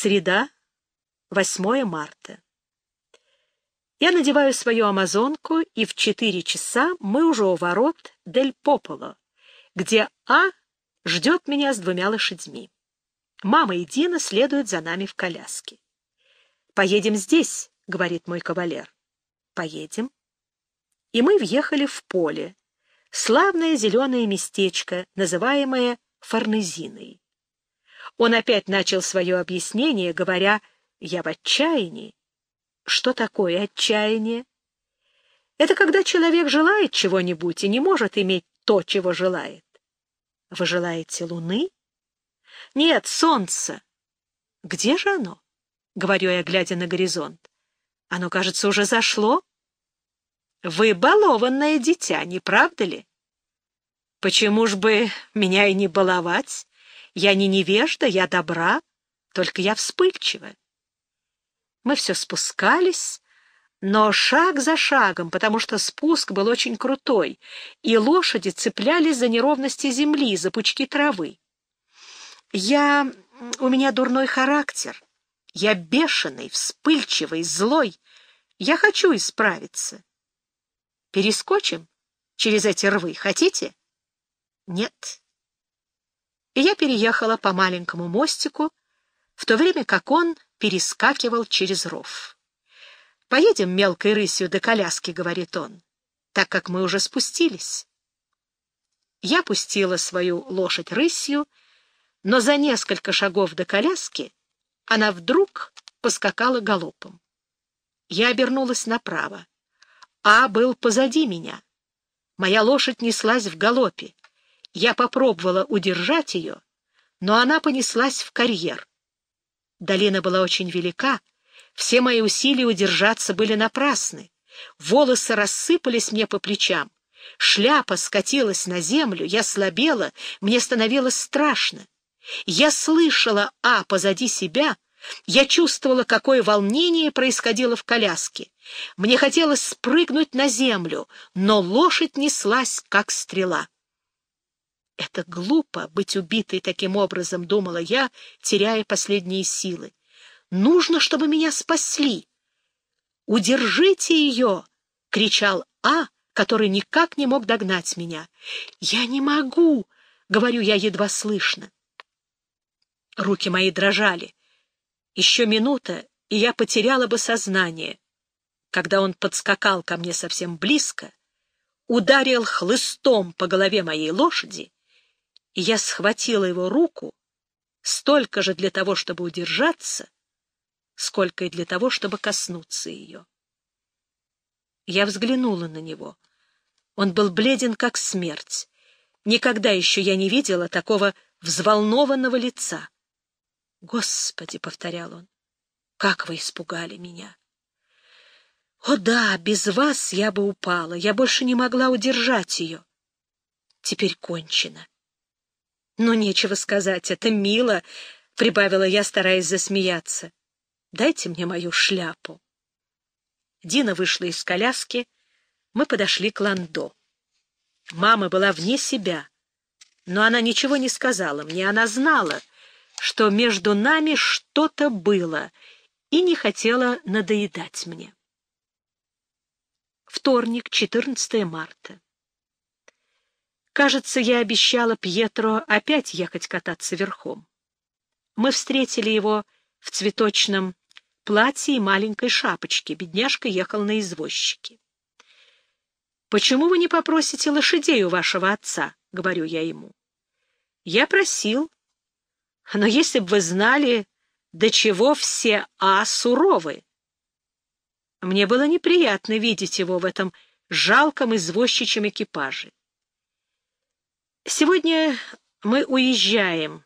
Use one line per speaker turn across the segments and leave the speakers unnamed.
Среда, 8 марта. Я надеваю свою амазонку, и в четыре часа мы уже у ворот Дель Пополо, где А ждет меня с двумя лошадьми. Мама и Дина следуют за нами в коляске. «Поедем здесь», — говорит мой кавалер. «Поедем». И мы въехали в поле, славное зеленое местечко, называемое Форнезиной. Он опять начал свое объяснение, говоря «я в отчаянии». Что такое отчаяние? Это когда человек желает чего-нибудь и не может иметь то, чего желает. Вы желаете луны? Нет, солнца. Где же оно? Говорю я, глядя на горизонт. Оно, кажется, уже зашло. Вы балованное дитя, не правда ли? Почему ж бы меня и не баловать? Я не невежда, я добра, только я вспыльчива. Мы все спускались, но шаг за шагом, потому что спуск был очень крутой, и лошади цеплялись за неровности земли, за пучки травы. Я... у меня дурной характер. Я бешеный, вспыльчивый, злой. Я хочу исправиться. Перескочим через эти рвы, хотите? Нет. И я переехала по маленькому мостику, в то время как он перескакивал через ров. «Поедем мелкой рысью до коляски», — говорит он, так как мы уже спустились. Я пустила свою лошадь рысью, но за несколько шагов до коляски она вдруг поскакала галопом. Я обернулась направо. А был позади меня. Моя лошадь неслась в галопе. Я попробовала удержать ее, но она понеслась в карьер. Долина была очень велика, все мои усилия удержаться были напрасны. Волосы рассыпались мне по плечам, шляпа скатилась на землю, я слабела, мне становилось страшно. Я слышала А позади себя, я чувствовала, какое волнение происходило в коляске. Мне хотелось спрыгнуть на землю, но лошадь неслась, как стрела. Это глупо быть убитой таким образом, думала я, теряя последние силы. Нужно, чтобы меня спасли. Удержите ее, кричал А, который никак не мог догнать меня. Я не могу, говорю я едва слышно. Руки мои дрожали. Еще минута, и я потеряла бы сознание. Когда он подскакал ко мне совсем близко, ударил хлыстом по голове моей лошади и я схватила его руку столько же для того, чтобы удержаться, сколько и для того, чтобы коснуться ее. Я взглянула на него. Он был бледен, как смерть. Никогда еще я не видела такого взволнованного лица. «Господи!» — повторял он. «Как вы испугали меня!» «О да, без вас я бы упала, я больше не могла удержать ее. Теперь кончено. «Ну, нечего сказать, это мило», — прибавила я, стараясь засмеяться. «Дайте мне мою шляпу». Дина вышла из коляски. Мы подошли к Ландо. Мама была вне себя, но она ничего не сказала мне. Она знала, что между нами что-то было, и не хотела надоедать мне. Вторник, 14 марта. Кажется, я обещала Пьетро опять ехать кататься верхом. Мы встретили его в цветочном платье и маленькой шапочке. Бедняжка ехал на извозчике. «Почему вы не попросите лошадей у вашего отца?» — говорю я ему. «Я просил. Но если бы вы знали, до чего все А суровы». Мне было неприятно видеть его в этом жалком извозчичьем экипаже. Сегодня мы уезжаем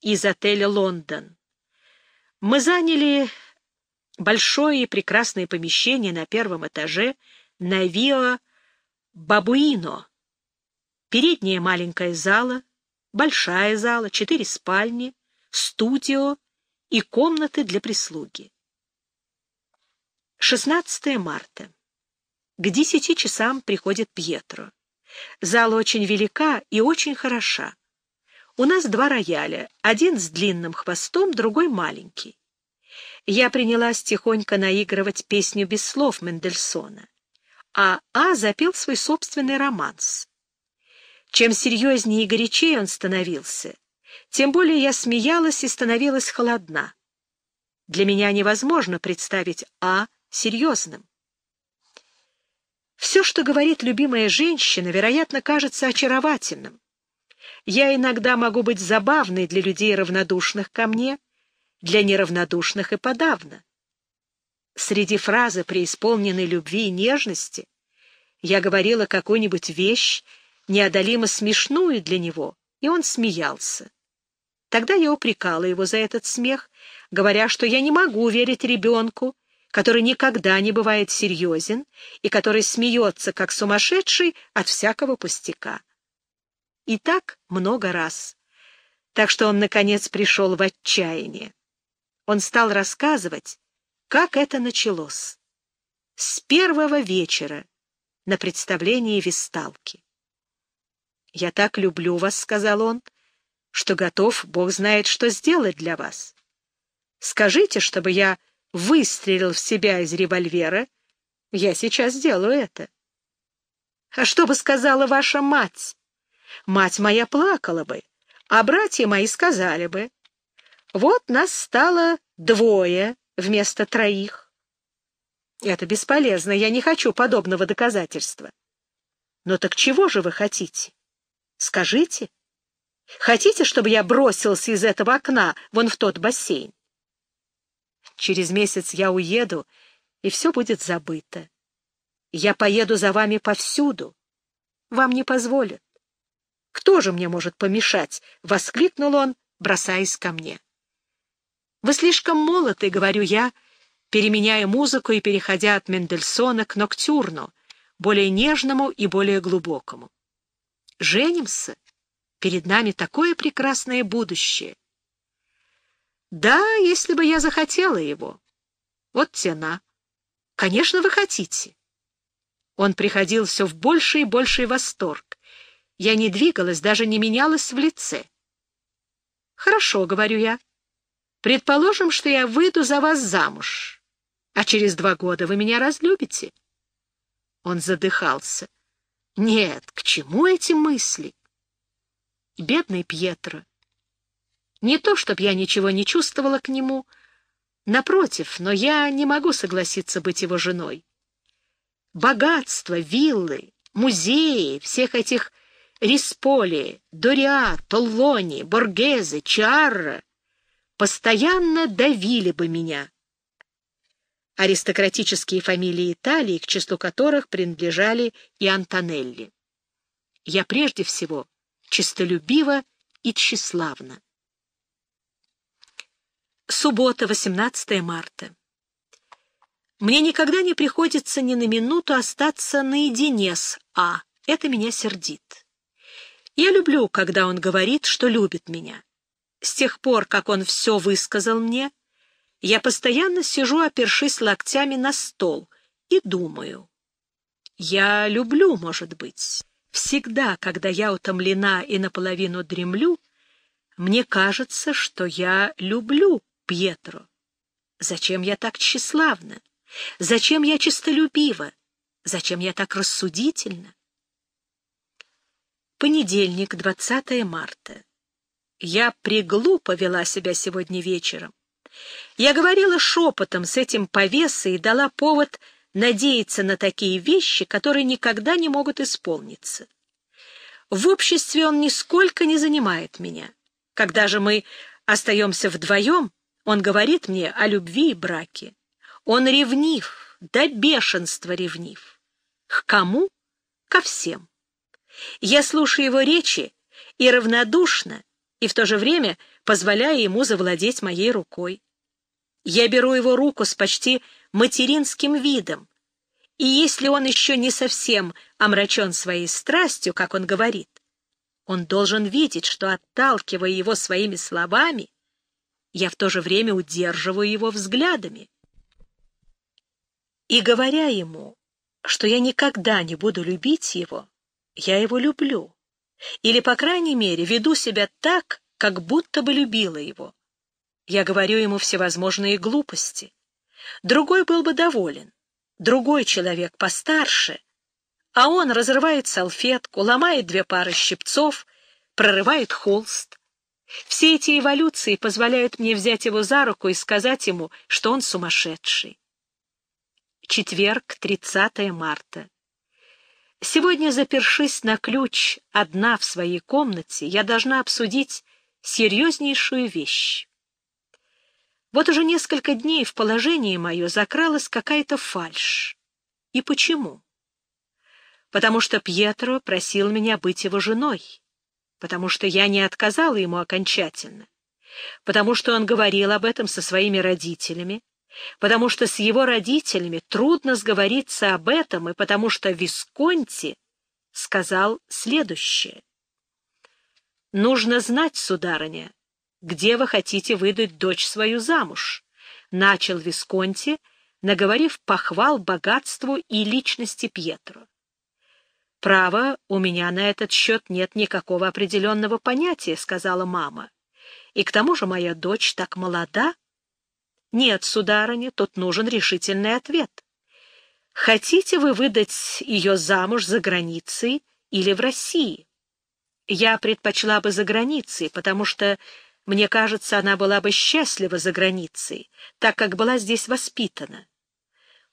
из отеля «Лондон». Мы заняли большое и прекрасное помещение на первом этаже на Вио Бабуино. Передняя маленькая зала, большая зала, четыре спальни, студио и комнаты для прислуги. 16 марта. К десяти часам приходит Пьетро. Зала очень велика и очень хороша. У нас два рояля, один с длинным хвостом, другой маленький. Я принялась тихонько наигрывать песню без слов Мендельсона, а А запел свой собственный романс. Чем серьезнее и горячее он становился, тем более я смеялась и становилась холодна. Для меня невозможно представить А серьезным. Все, что говорит любимая женщина, вероятно, кажется очаровательным. Я иногда могу быть забавной для людей, равнодушных ко мне, для неравнодушных и подавно. Среди фразы преисполненной любви и нежности я говорила какую-нибудь вещь, неодолимо смешную для него, и он смеялся. Тогда я упрекала его за этот смех, говоря, что я не могу верить ребенку, который никогда не бывает серьезен и который смеется, как сумасшедший, от всякого пустяка. И так много раз. Так что он, наконец, пришел в отчаяние. Он стал рассказывать, как это началось. С первого вечера на представлении Весталки. «Я так люблю вас», — сказал он, — «что готов, Бог знает, что сделать для вас. Скажите, чтобы я выстрелил в себя из револьвера, я сейчас сделаю это. А что бы сказала ваша мать? Мать моя плакала бы, а братья мои сказали бы. Вот нас стало двое вместо троих. Это бесполезно, я не хочу подобного доказательства. Но так чего же вы хотите? Скажите. Хотите, чтобы я бросился из этого окна вон в тот бассейн? Через месяц я уеду, и все будет забыто. Я поеду за вами повсюду. Вам не позволят. Кто же мне может помешать? — воскликнул он, бросаясь ко мне. Вы слишком молоды, — говорю я, переменяя музыку и переходя от Мендельсона к Ноктюрну, более нежному и более глубокому. Женимся. Перед нами такое прекрасное будущее. Да, если бы я захотела его. Вот тена. Конечно, вы хотите. Он приходил все в больший и больший восторг. Я не двигалась, даже не менялась в лице. Хорошо, говорю я. Предположим, что я выйду за вас замуж, а через два года вы меня разлюбите. Он задыхался. Нет, к чему эти мысли? Бедный Пьетро. Не то, чтобы я ничего не чувствовала к нему, напротив, но я не могу согласиться быть его женой. Богатство, виллы, музеи, всех этих Рисполи, Дориа, Толлони, Боргезе, Чарра постоянно давили бы меня. Аристократические фамилии Италии, к числу которых принадлежали и Антонелли. Я прежде всего честолюбива и тщеславна. Суббота, 18 марта. Мне никогда не приходится ни на минуту остаться наедине с А. Это меня сердит. Я люблю, когда он говорит, что любит меня. С тех пор, как он все высказал мне, я постоянно сижу, опершись локтями на стол, и думаю. Я люблю, может быть. Всегда, когда я утомлена и наполовину дремлю, мне кажется, что я люблю Пьетро. Зачем я так тщеславна? Зачем я честолюбива? Зачем я так рассудительна? Понедельник, 20 марта. Я приглупо вела себя сегодня вечером. Я говорила шепотом с этим повесой и дала повод надеяться на такие вещи, которые никогда не могут исполниться. В обществе он нисколько не занимает меня. Когда же мы остаемся вдвоем, он говорит мне о любви и браке. Он ревнив, до бешенства ревнив. К кому? Ко всем. Я слушаю его речи и равнодушно, и в то же время позволяя ему завладеть моей рукой. Я беру его руку с почти материнским видом, и если он еще не совсем омрачен своей страстью, как он говорит, он должен видеть, что, отталкивая его своими словами, я в то же время удерживаю его взглядами. И говоря ему, что я никогда не буду любить его, я его люблю, Или, по крайней мере, веду себя так, как будто бы любила его. Я говорю ему всевозможные глупости. Другой был бы доволен. Другой человек постарше. А он разрывает салфетку, ломает две пары щипцов, прорывает холст. Все эти эволюции позволяют мне взять его за руку и сказать ему, что он сумасшедший. Четверг, 30 марта. Сегодня, запершись на ключ одна в своей комнате, я должна обсудить серьезнейшую вещь. Вот уже несколько дней в положении мое закралась какая-то фальшь. И почему? Потому что Пьетро просил меня быть его женой, потому что я не отказала ему окончательно, потому что он говорил об этом со своими родителями, потому что с его родителями трудно сговориться об этом, и потому что Висконти сказал следующее. «Нужно знать, сударыня, где вы хотите выдать дочь свою замуж», — начал Висконти, наговорив похвал богатству и личности Пьетро. «Право, у меня на этот счет нет никакого определенного понятия», — сказала мама. «И к тому же моя дочь так молода». «Нет, сударыня, тут нужен решительный ответ. Хотите вы выдать ее замуж за границей или в России?» Я предпочла бы за границей, потому что, мне кажется, она была бы счастлива за границей, так как была здесь воспитана.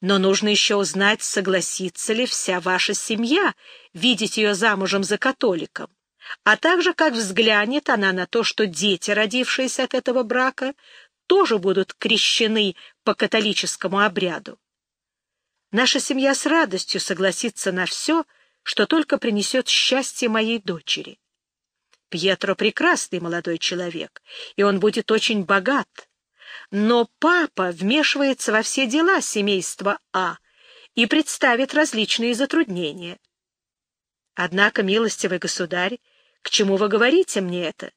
Но нужно еще узнать, согласится ли вся ваша семья видеть ее замужем за католиком, а также как взглянет она на то, что дети, родившиеся от этого брака, тоже будут крещены по католическому обряду. Наша семья с радостью согласится на все, что только принесет счастье моей дочери. Пьетро прекрасный молодой человек, и он будет очень богат. Но папа вмешивается во все дела семейства А и представит различные затруднения. Однако, милостивый государь, к чему вы говорите мне это?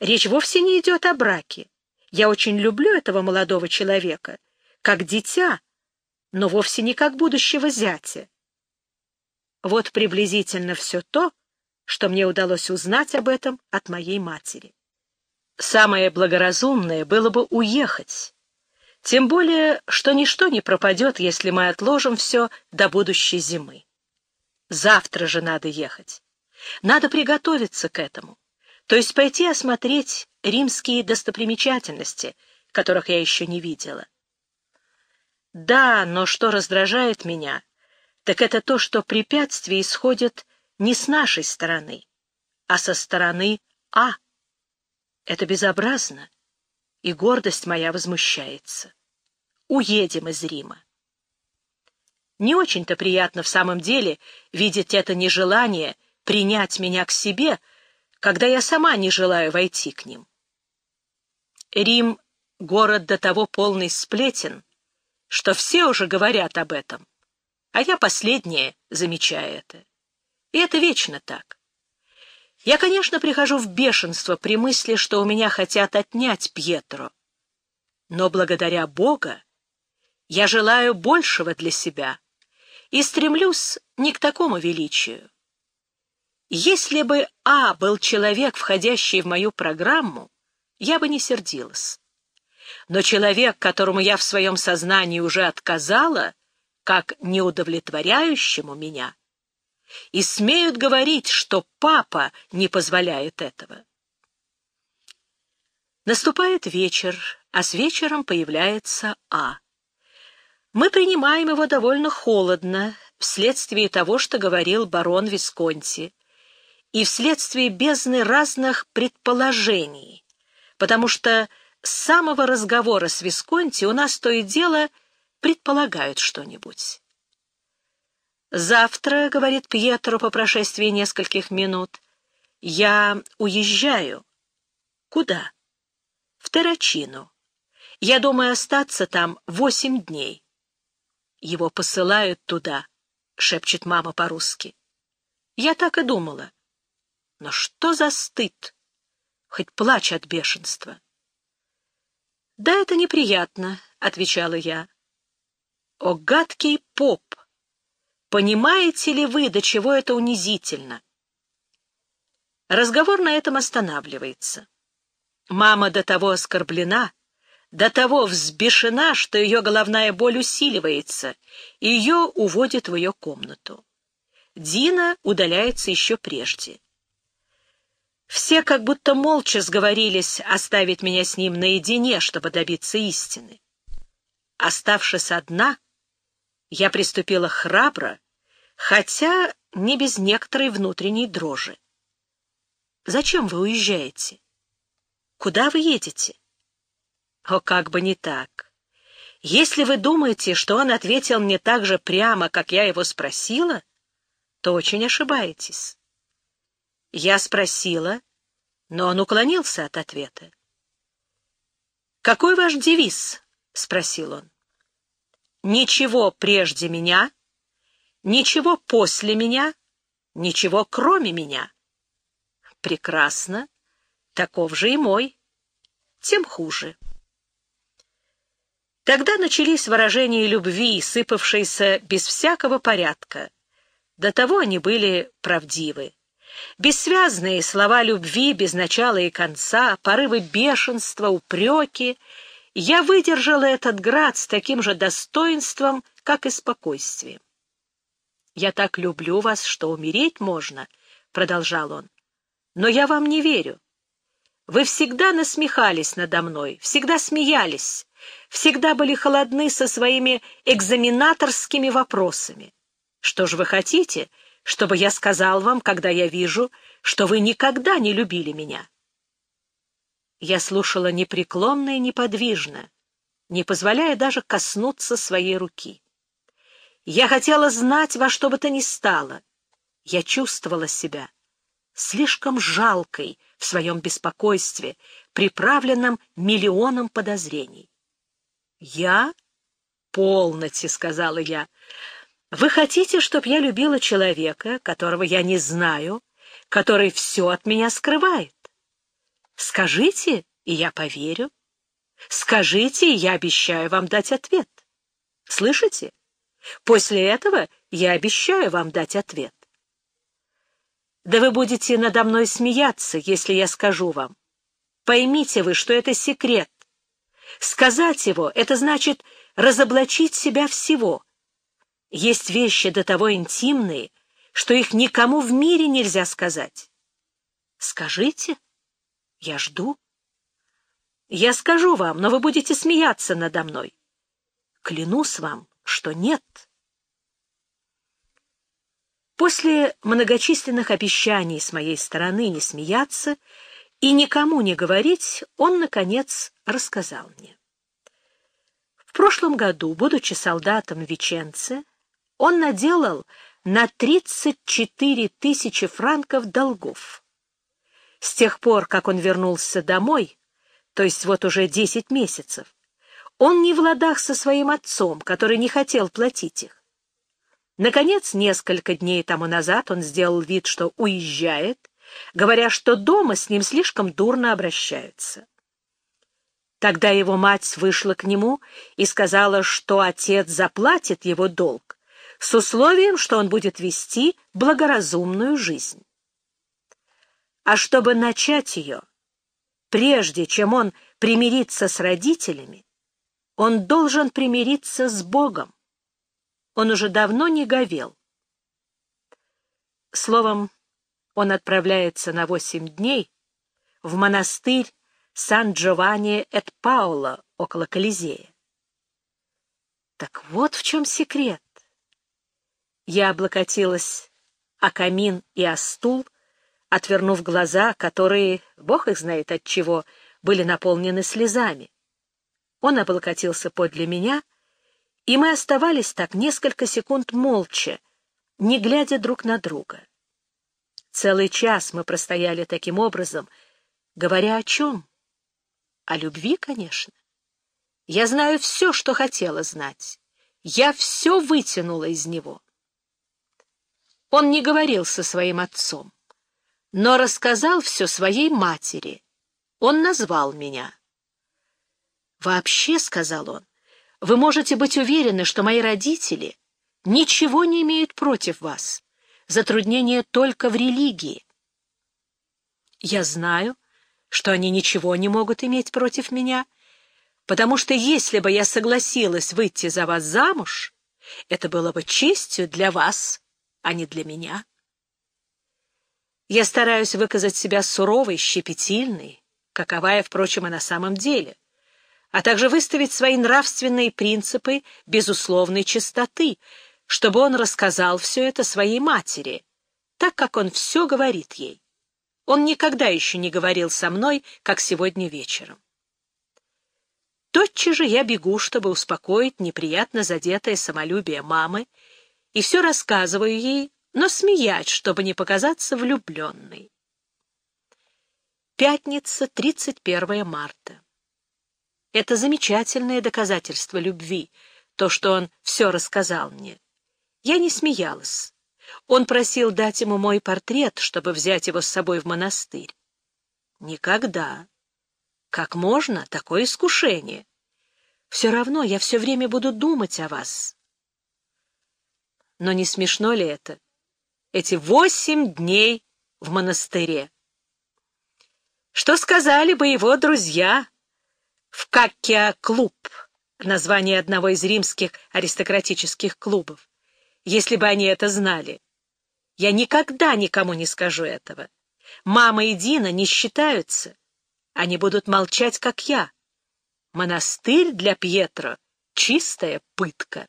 Речь вовсе не идет о браке. Я очень люблю этого молодого человека, как дитя, но вовсе не как будущего зятя. Вот приблизительно все то, что мне удалось узнать об этом от моей матери. Самое благоразумное было бы уехать, тем более, что ничто не пропадет, если мы отложим все до будущей зимы. Завтра же надо ехать. Надо приготовиться к этому, то есть пойти осмотреть римские достопримечательности, которых я еще не видела. Да, но что раздражает меня, так это то, что препятствия исходят не с нашей стороны, а со стороны А. Это безобразно, и гордость моя возмущается. Уедем из Рима. Не очень-то приятно в самом деле видеть это нежелание принять меня к себе, когда я сама не желаю войти к ним. Рим — город до того полный сплетен, что все уже говорят об этом, а я последнее замечаю это. И это вечно так. Я, конечно, прихожу в бешенство при мысли, что у меня хотят отнять Пьетро. Но благодаря Бога я желаю большего для себя и стремлюсь не к такому величию. Если бы А был человек, входящий в мою программу, я бы не сердилась. Но человек, которому я в своем сознании уже отказала, как неудовлетворяющему меня, и смеют говорить, что папа не позволяет этого. Наступает вечер, а с вечером появляется А. Мы принимаем его довольно холодно, вследствие того, что говорил барон Висконти, и вследствие бездны разных предположений, потому что с самого разговора с Висконти у нас то и дело предполагают что-нибудь. «Завтра, — говорит Пьетро по прошествии нескольких минут, — я уезжаю». «Куда?» «В Террачину. Я думаю остаться там восемь дней». «Его посылают туда», — шепчет мама по-русски. «Я так и думала. Но что за стыд? Хоть плачь от бешенства». «Да, это неприятно», — отвечала я. «О, гадкий поп!» Понимаете ли вы, до чего это унизительно? Разговор на этом останавливается. Мама до того оскорблена, до того взбешена, что ее головная боль усиливается, и ее уводят в ее комнату. Дина удаляется еще прежде. Все как будто молча сговорились оставить меня с ним наедине, чтобы добиться истины. Оставшись одна, я приступила храбро, хотя не без некоторой внутренней дрожи. «Зачем вы уезжаете? Куда вы едете?» О, как бы не так. Если вы думаете, что он ответил мне так же прямо, как я его спросила, то очень ошибаетесь. Я спросила, но он уклонился от ответа. «Какой ваш девиз?» — спросил он. «Ничего прежде меня, ничего после меня, ничего кроме меня». «Прекрасно. Таков же и мой. Тем хуже». Тогда начались выражения любви, сыпавшиеся без всякого порядка. До того они были правдивы. Бессвязные слова любви без начала и конца, порывы бешенства, упреки. Я выдержала этот град с таким же достоинством, как и спокойствием. «Я так люблю вас, что умереть можно», — продолжал он. «Но я вам не верю. Вы всегда насмехались надо мной, всегда смеялись, всегда были холодны со своими экзаменаторскими вопросами. Что же вы хотите, чтобы я сказал вам, когда я вижу, что вы никогда не любили меня? Я слушала непреклонно и неподвижно, не позволяя даже коснуться своей руки. Я хотела знать во что бы то ни стало. Я чувствовала себя слишком жалкой в своем беспокойстве, приправленном миллионом подозрений. «Я? Полноте», — сказала я. «Вы хотите, чтобы я любила человека, которого я не знаю, который все от меня скрывает? Скажите, и я поверю. Скажите, и я обещаю вам дать ответ. Слышите? После этого я обещаю вам дать ответ. Да вы будете надо мной смеяться, если я скажу вам. Поймите вы, что это секрет, Сказать его — это значит разоблачить себя всего. Есть вещи до того интимные, что их никому в мире нельзя сказать. Скажите, я жду. Я скажу вам, но вы будете смеяться надо мной. Клянусь вам, что нет. После многочисленных обещаний с моей стороны не смеяться — и никому не говорить, он, наконец, рассказал мне. В прошлом году, будучи солдатом в Веченце, он наделал на 34 тысячи франков долгов. С тех пор, как он вернулся домой, то есть вот уже 10 месяцев, он не в ладах со своим отцом, который не хотел платить их. Наконец, несколько дней тому назад он сделал вид, что уезжает, говоря, что дома с ним слишком дурно обращаются. Тогда его мать вышла к нему и сказала, что отец заплатит его долг с условием, что он будет вести благоразумную жизнь. А чтобы начать ее, прежде чем он примирится с родителями, он должен примириться с Богом. Он уже давно не говел. Словом, он отправляется на восемь дней в монастырь Сан-Джованни-эт-Пауло около Колизея. Так вот в чем секрет. Я облокотилась о камин и о стул, отвернув глаза, которые, бог их знает от чего, были наполнены слезами. Он облокотился подле меня, и мы оставались так несколько секунд молча, не глядя друг на друга. Целый час мы простояли таким образом, говоря о чем? О любви, конечно. Я знаю все, что хотела знать. Я все вытянула из него. Он не говорил со своим отцом, но рассказал все своей матери. Он назвал меня. «Вообще, — сказал он, — вы можете быть уверены, что мои родители ничего не имеют против вас. Затруднение только в религии. Я знаю, что они ничего не могут иметь против меня, потому что если бы я согласилась выйти за вас замуж, это было бы честью для вас, а не для меня. Я стараюсь выказать себя суровой, щепетильной, каковая, впрочем, и на самом деле, а также выставить свои нравственные принципы безусловной чистоты, чтобы он рассказал все это своей матери, так как он все говорит ей. Он никогда еще не говорил со мной, как сегодня вечером. Тотчас же я бегу, чтобы успокоить неприятно задетое самолюбие мамы, и все рассказываю ей, но смеять, чтобы не показаться влюбленной. Пятница, 31 марта. Это замечательное доказательство любви, то, что он все рассказал мне. Я не смеялась. Он просил дать ему мой портрет, чтобы взять его с собой в монастырь. Никогда. Как можно такое искушение? Все равно я все время буду думать о вас. Но не смешно ли это? Эти восемь дней в монастыре. Что сказали бы его друзья в Каккия-клуб, название одного из римских аристократических клубов, если бы они это знали? Я никогда никому не скажу этого. Мама и Дина не считаются. Они будут молчать, как я. Монастырь для Пьетро — чистая пытка.